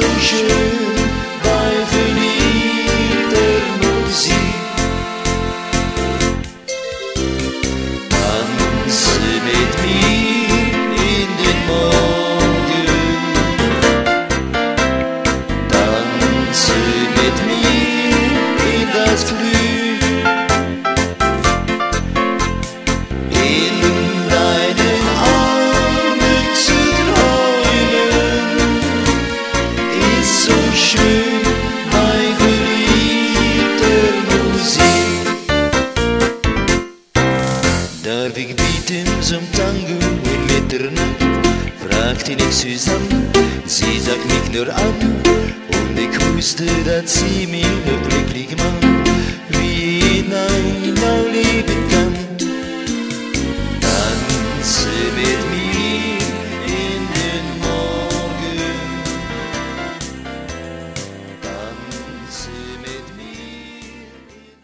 就是。Darf ich bieten zum Tango in Mitternacht? fragte ich Susanne, sie sagt mich nur an und ich wusste, dass sie mir noch